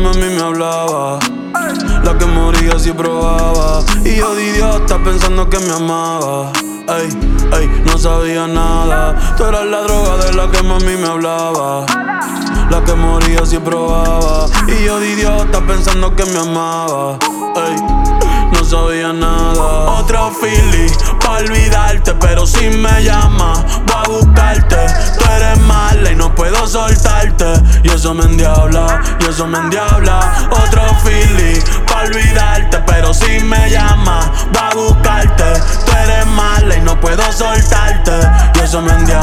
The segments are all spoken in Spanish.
mami me hablaba. La que moría si probaba. Y yo de idiota pensando que me amaba. Ey, ey, no sabía nada. Tú eras la droga de la que mami me hablaba. La que moría si probaba. Y yo de idiota pensando que me amaba. Ey, no sabía nada. Otro feeling pa' olvidarte, pero si me llama, eso me endiabla, y eso me endiabla. Otro feeling pa' olvidarte, pero si me llama, voy a buscarte. Tú eres mala y no puedo soltarte. Y eso me endiabla,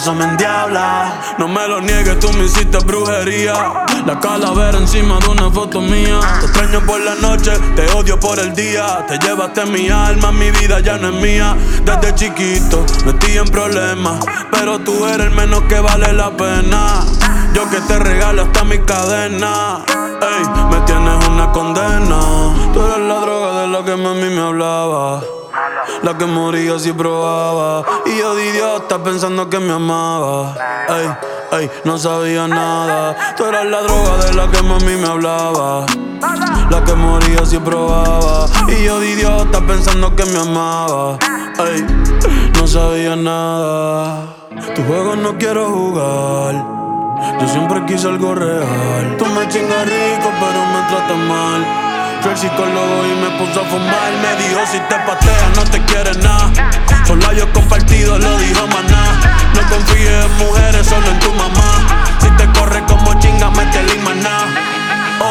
eso me endiabla. No me lo niegues, tú me hiciste brujería. La calavera encima de una foto mía. Te extraño por la noche, te odio por el día. Te llevaste mi alma, mi vida ya no es mía. Desde chiquito metí en problemas, pero tú eres el menos que vale la pena. Yo que te regalo hasta mi cadena. Ey, me tienes una condena. Tú eres la droga de la que mami me hablaba. La que moría si probaba. Y yo de idiota pensando que me amaba. Ey, ey, no sabía nada. Tú eras la droga de la que mami me hablaba. La que moría si probaba. Y yo de idiota pensando que me amaba. Ey, no sabía nada. Tu juego no quiero jugar. Yo siempre quise algo real. Tú me chingas rico, pero me tratas mal. Fui al psicólogo y me puso a fumar. Me dijo: Si te pateas, solo en tu mamá. Si te corre como chinga, mete limaná.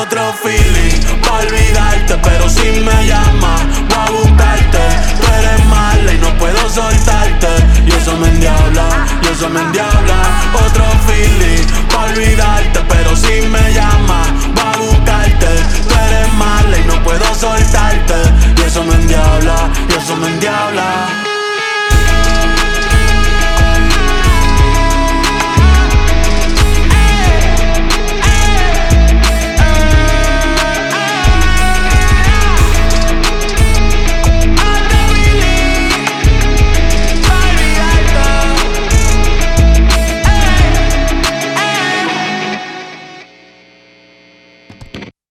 Otro feeling, pa' olvidarte, pero si me llamas, a buscarte. Tú eres mala y no puedo soltarte. Y eso me endiabla, y eso me endiabla. Otro feeling, pa' olvidarte, pero si me llamas, a buscarte. Tú eres mala y no puedo soltarte. Y eso me endiabla, y eso me endiabla.